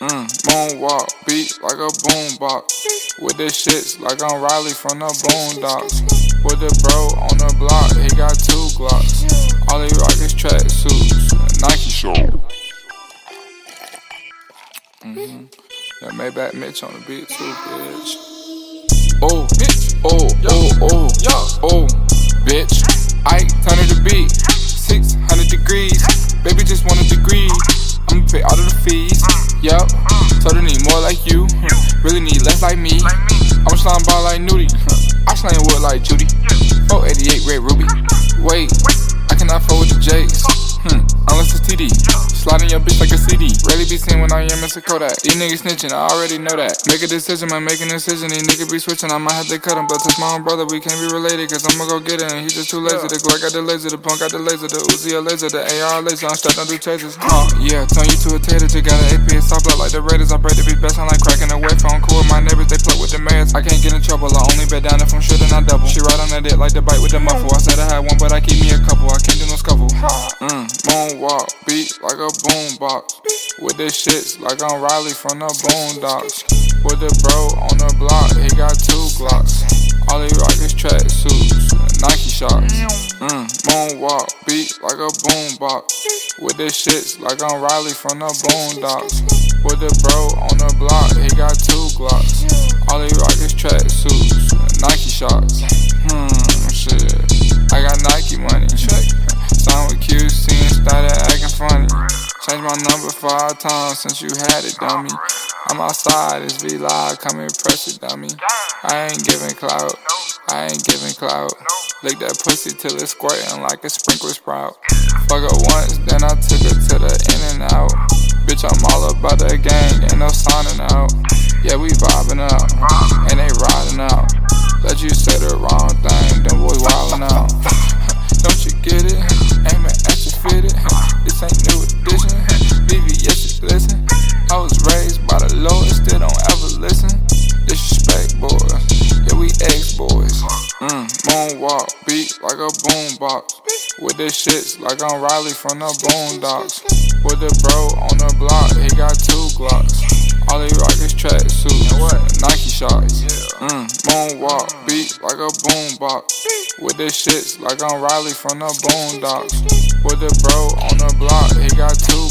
Mm, moonwalk, beat like a boombox. With the shits like I'm Riley from the Boondocks. With the bro on the block, he got two Glocks. All he rock is track suits, Nike Shox. Mm-hmm. That Maybach Mitch on the beat too, bitch. Oh, bitch. Oh, oh, oh, yeah. oh, bitch. I turn the beat. 600 degrees. Baby just want a degree. I'ma pay all like you. Really need less like me. I'm slime ball like Nudy. I slang wood like Judy. 488 Red Ruby. Wait, I cannot fold with the J's. Hmm, unless it's TD. Sliding your bitch like a CD. Rarely be seen when I am Mr. Kodak. These niggas snitching, I already know that. Make a decision, man, make a decision. These niggas be switching, I might have to cut him. But to my own brother, we can't be related. Cause I'ma go get it, and he's just too lazy. The Glock got the laser, the punk got the laser, the Uzi a laser, the AR laser. I'm strapped do chases. Uh, yeah, turn you to a tater. Just got an AP, soft blood like the Raiders. I break to be best, I'm like cracking wet phone. Cool with my neighbors, they play with the mayors. I can't get in trouble, I only bet down if I'm shooting, I double. She ride on that dick like the bite with the muffle. I said I had one, but I keep me a couple. I can't moonwalk, beat like a boombox. With the shits like I'm Riley from the Boondocks. With the bro on the block, he got two Glocks. All he rock is track suits, Nike Shox. Mm, moonwalk, beat like a boombox. With the shits like I'm Riley from the Boondocks. With the bro on the block, he got two Glocks. All he rock is track suits, Nike Shox. Hmm, shit. I got Nike money. Signed with QC started acting funny. Changed my number five times since you had it, dummy. I'm outside, it's V Live, come and press it, dummy. I ain't giving clout, I ain't giving clout. Lick that pussy till it's squirting like a sprinkler sprout. Fuck her once, then I took her to the in and out. Bitch, I'm all about the gang, ain't no signing out. Yeah, we vibing out, like a boombox. With the shits like I'm Riley from the Boondocks. With the bro on the block, he got two Glocks. All he rock is track suits, Nike Shox. Mm, moonwalk, beat like a boombox. With the shits like I'm Riley from the Boondocks. With the bro on the block, he got two